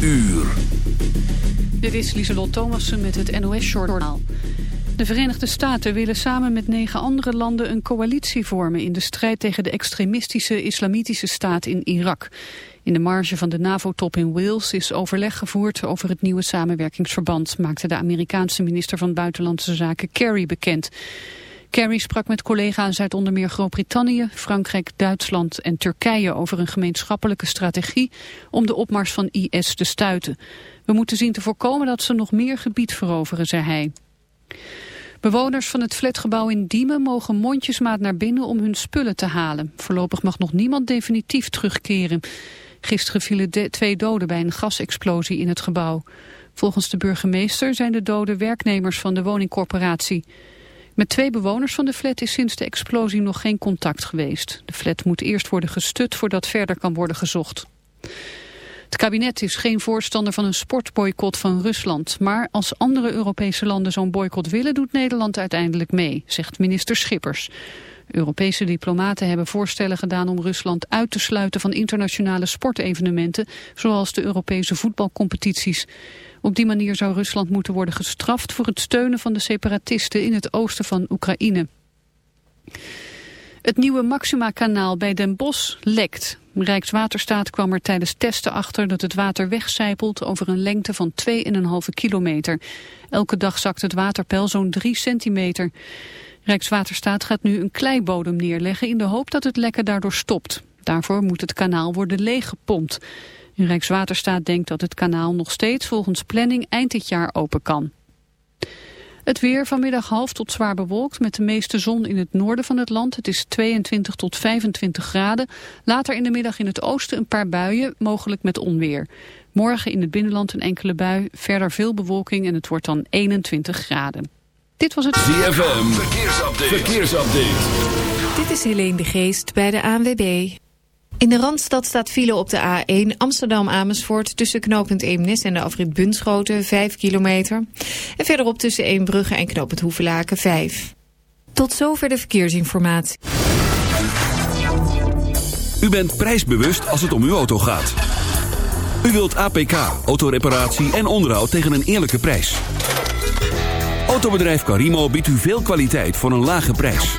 uur. Dit is Lieselot Thomassen met het NOS-journaal. De Verenigde Staten willen samen met negen andere landen een coalitie vormen... in de strijd tegen de extremistische islamitische staat in Irak. In de marge van de NAVO-top in Wales is overleg gevoerd over het nieuwe samenwerkingsverband... maakte de Amerikaanse minister van Buitenlandse Zaken Kerry bekend. Kerry sprak met collega's uit onder meer Groot-Brittannië, Frankrijk, Duitsland en Turkije over een gemeenschappelijke strategie om de opmars van IS te stuiten. We moeten zien te voorkomen dat ze nog meer gebied veroveren, zei hij. Bewoners van het flatgebouw in Diemen mogen mondjesmaat naar binnen om hun spullen te halen. Voorlopig mag nog niemand definitief terugkeren. Gisteren vielen twee doden bij een gasexplosie in het gebouw. Volgens de burgemeester zijn de doden werknemers van de woningcorporatie. Met twee bewoners van de flat is sinds de explosie nog geen contact geweest. De flat moet eerst worden gestut voordat verder kan worden gezocht. Het kabinet is geen voorstander van een sportboycott van Rusland. Maar als andere Europese landen zo'n boycott willen, doet Nederland uiteindelijk mee, zegt minister Schippers. Europese diplomaten hebben voorstellen gedaan om Rusland uit te sluiten van internationale sportevenementen, zoals de Europese voetbalcompetities. Op die manier zou Rusland moeten worden gestraft voor het steunen van de separatisten in het oosten van Oekraïne. Het nieuwe Maxima-kanaal bij Den Bosch lekt. Rijkswaterstaat kwam er tijdens testen achter dat het water wegcijpelt over een lengte van 2,5 kilometer. Elke dag zakt het waterpeil zo'n 3 centimeter. Rijkswaterstaat gaat nu een kleibodem neerleggen in de hoop dat het lekken daardoor stopt. Daarvoor moet het kanaal worden leeggepompt. Rijkswaterstaat denkt dat het kanaal nog steeds volgens planning eind dit jaar open kan. Het weer vanmiddag half tot zwaar bewolkt met de meeste zon in het noorden van het land. Het is 22 tot 25 graden. Later in de middag in het oosten een paar buien, mogelijk met onweer. Morgen in het binnenland een enkele bui, verder veel bewolking en het wordt dan 21 graden. Dit was het ZFM, verkeersupdate. verkeersupdate. Dit is Helene de Geest bij de ANWB. In de Randstad staat file op de A1 Amsterdam-Amersfoort... tussen knooppunt Eemnes en de afrit Bunschoten, 5 kilometer. En verderop tussen Eembrugge en knooppunt Hoevelaken, 5. Tot zover de verkeersinformatie. U bent prijsbewust als het om uw auto gaat. U wilt APK, autoreparatie en onderhoud tegen een eerlijke prijs. Autobedrijf Carimo biedt u veel kwaliteit voor een lage prijs.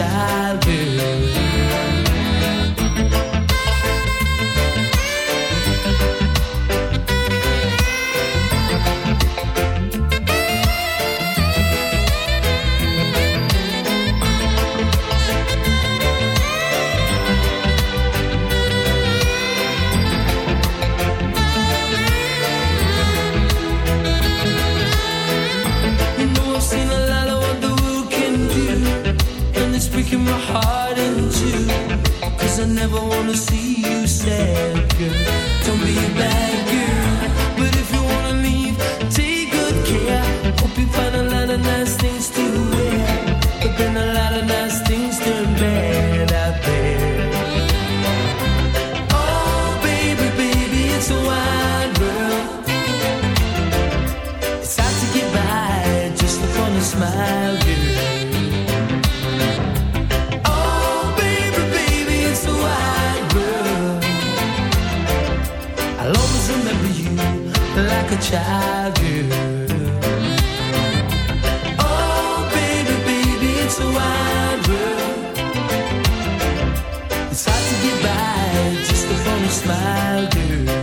die never wanna see you sad, girl. smile, dear.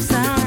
sound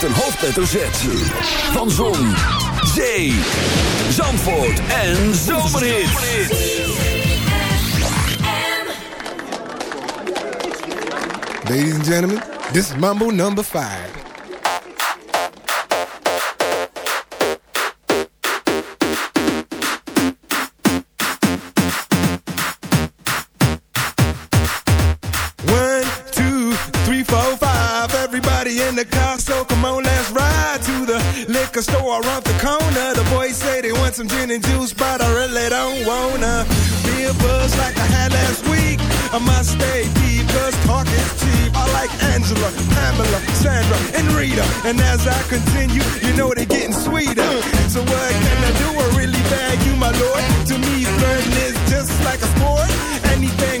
met een hoofdletter Z. Van Zon, Zee, Zandvoort en zomerhit. Ladies and gentlemen, this is Mambo number 5. Some gin and juice, but I really don't wanna be a buzz like I had last week. I must stay deep, cause talk is cheap. I like Angela, Pamela, Sandra, and Rita. And as I continue, you know they're getting sweeter. So what can I do? I really bag you, my lord. To me, flirting is just like a sport. Anything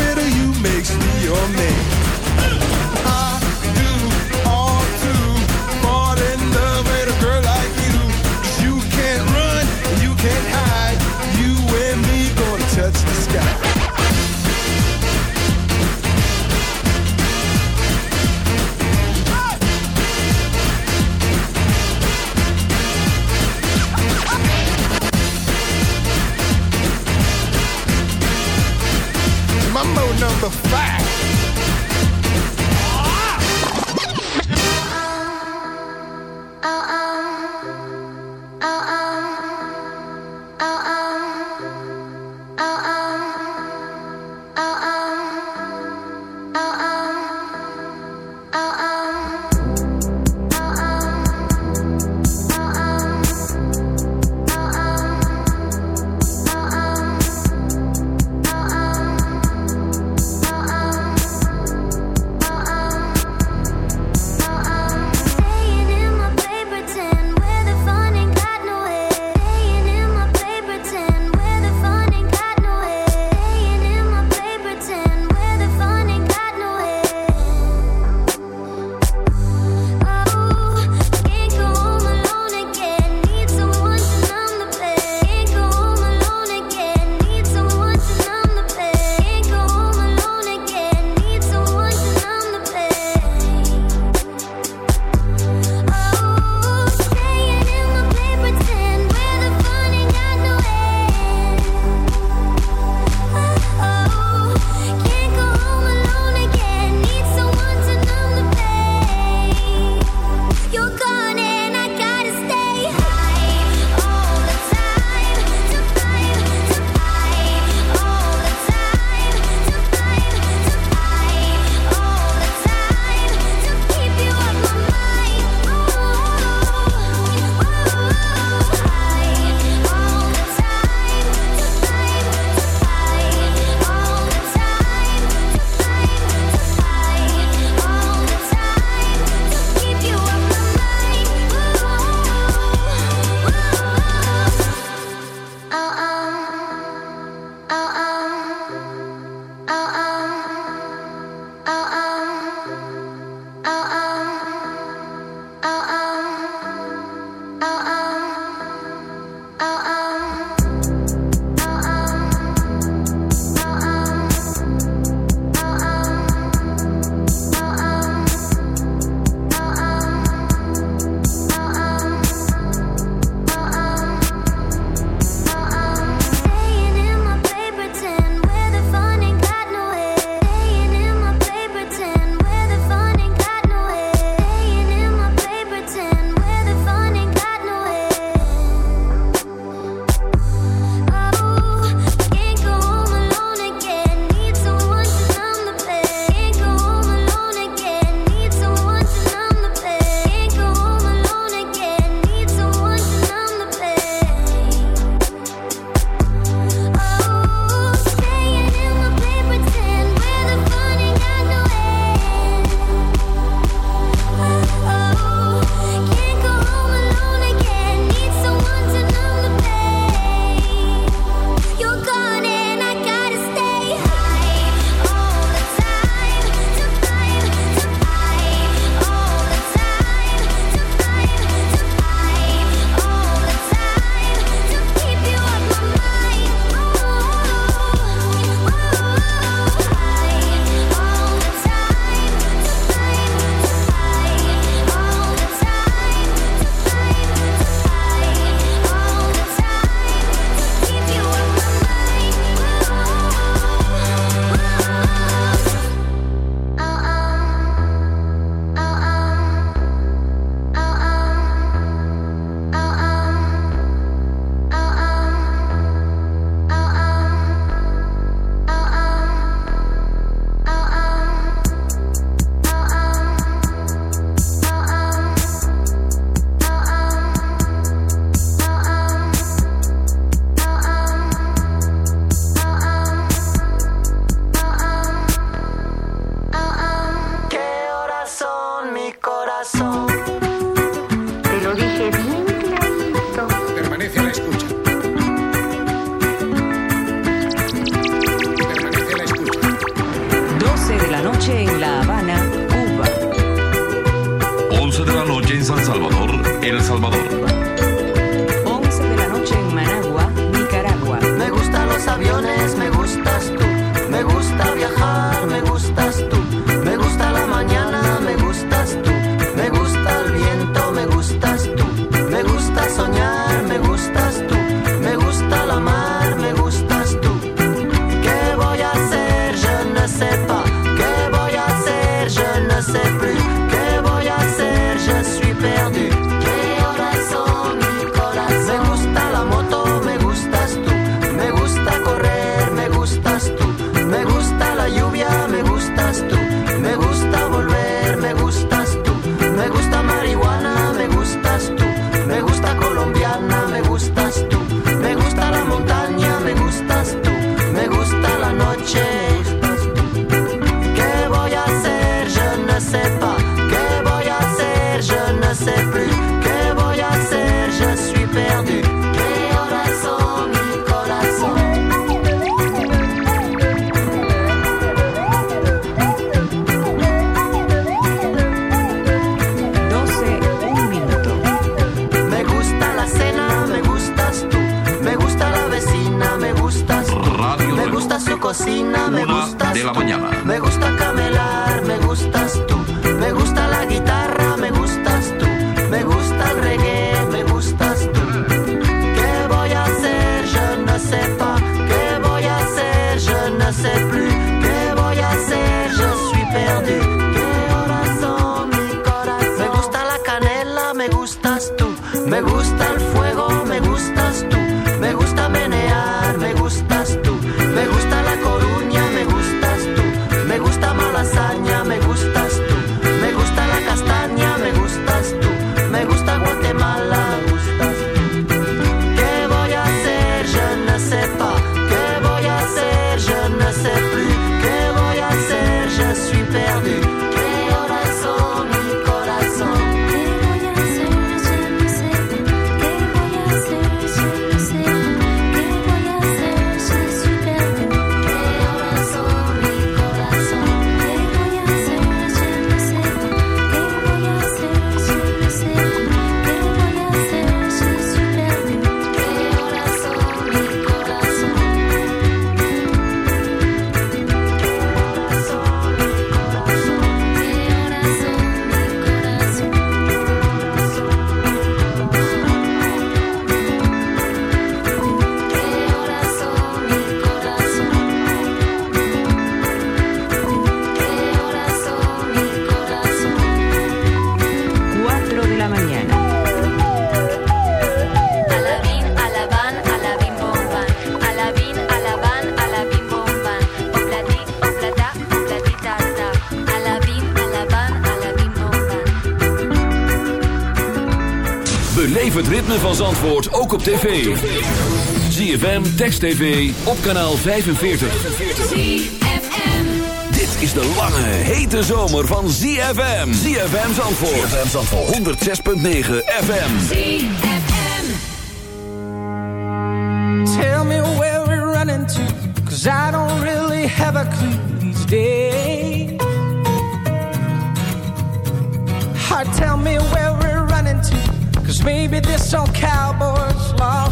Mambo number op tv. ZFM, Text TV, op kanaal 45. ZFM. Dit is de lange, hete zomer van ZFM. ZFM Zandvoort. ZFM Zandvoort. 106.9 FM. ZFM. Tell me where we're running to. Cause I don't really have a clue these days. Heart, tell me where we're running to. Cause maybe this old cowboy Oh.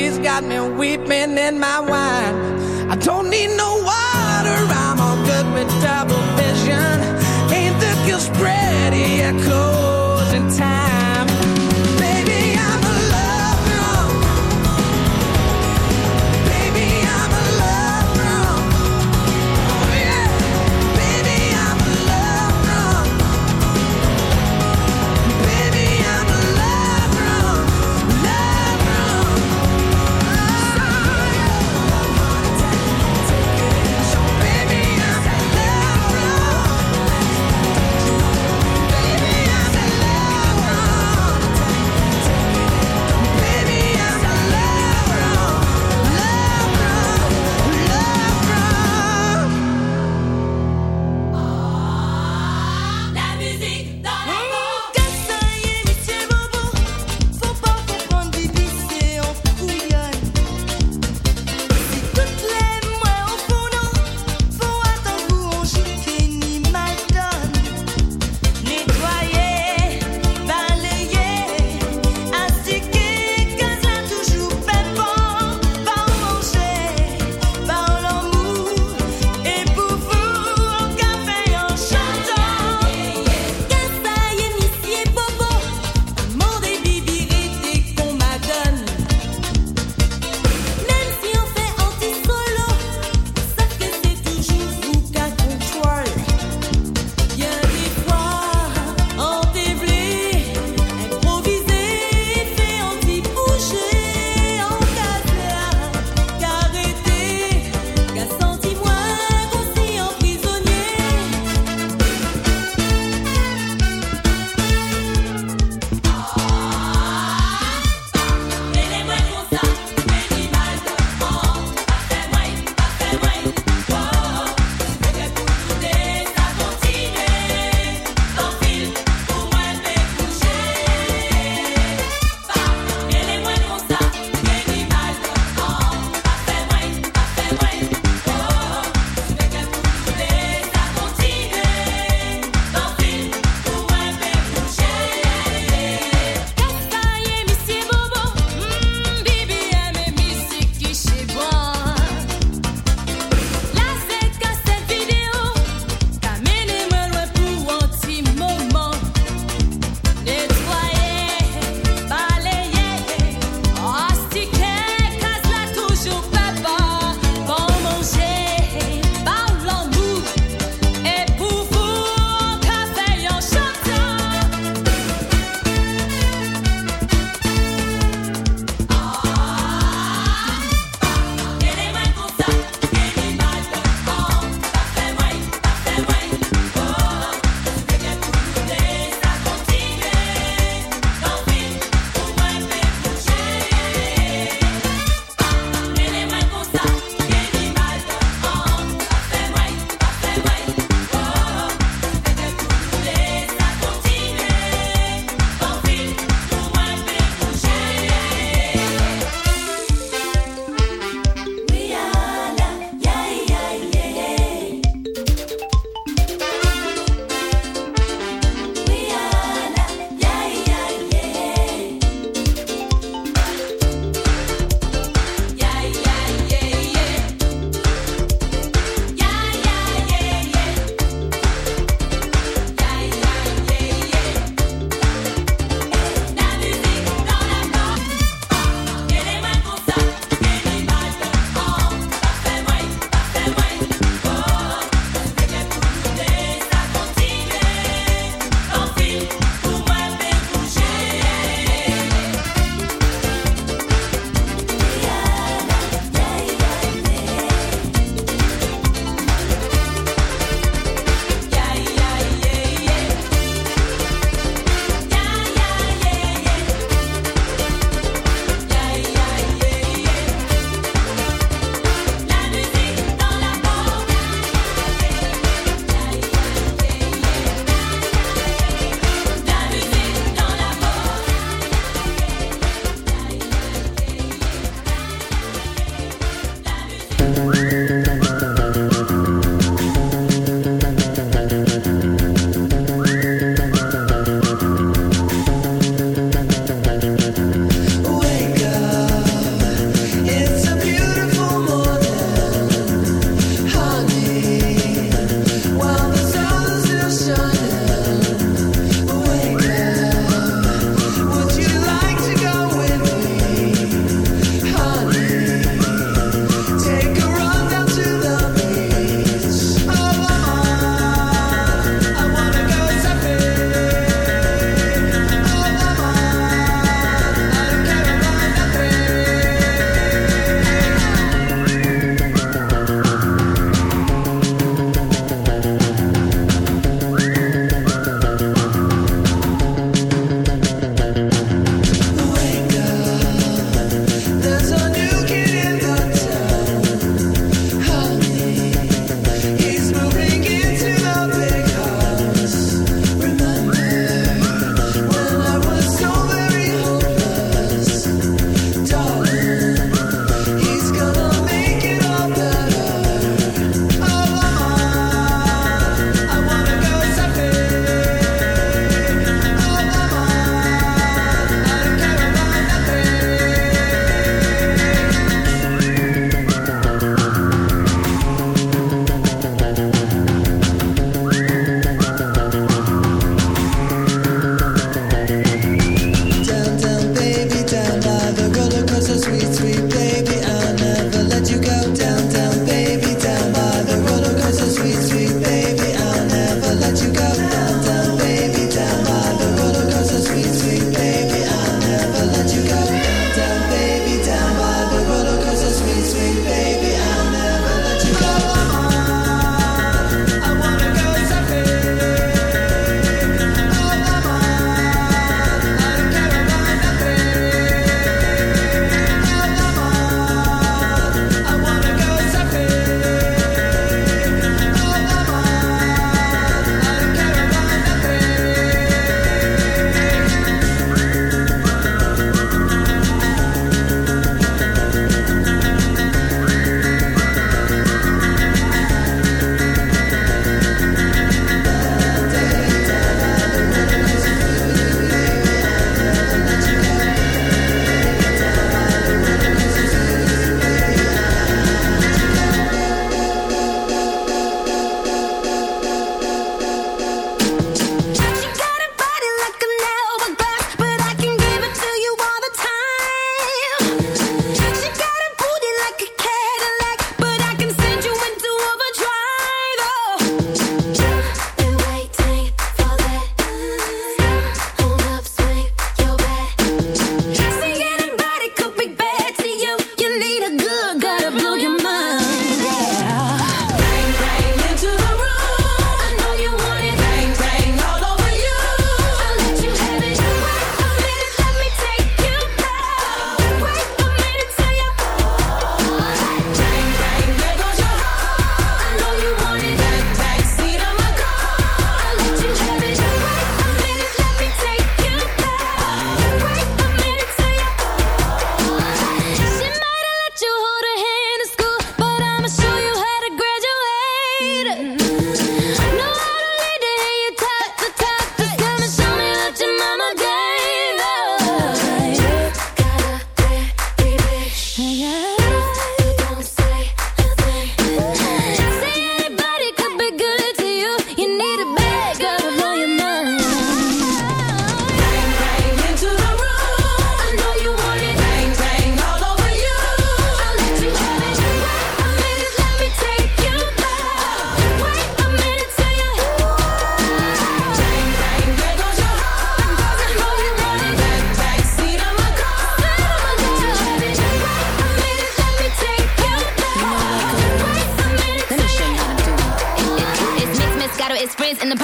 she's got me weeping in my wine. I don't need no water, I'm all good with double vision. Ain't the guilt spread, it echoes in time.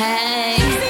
Hey.